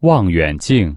望远镜。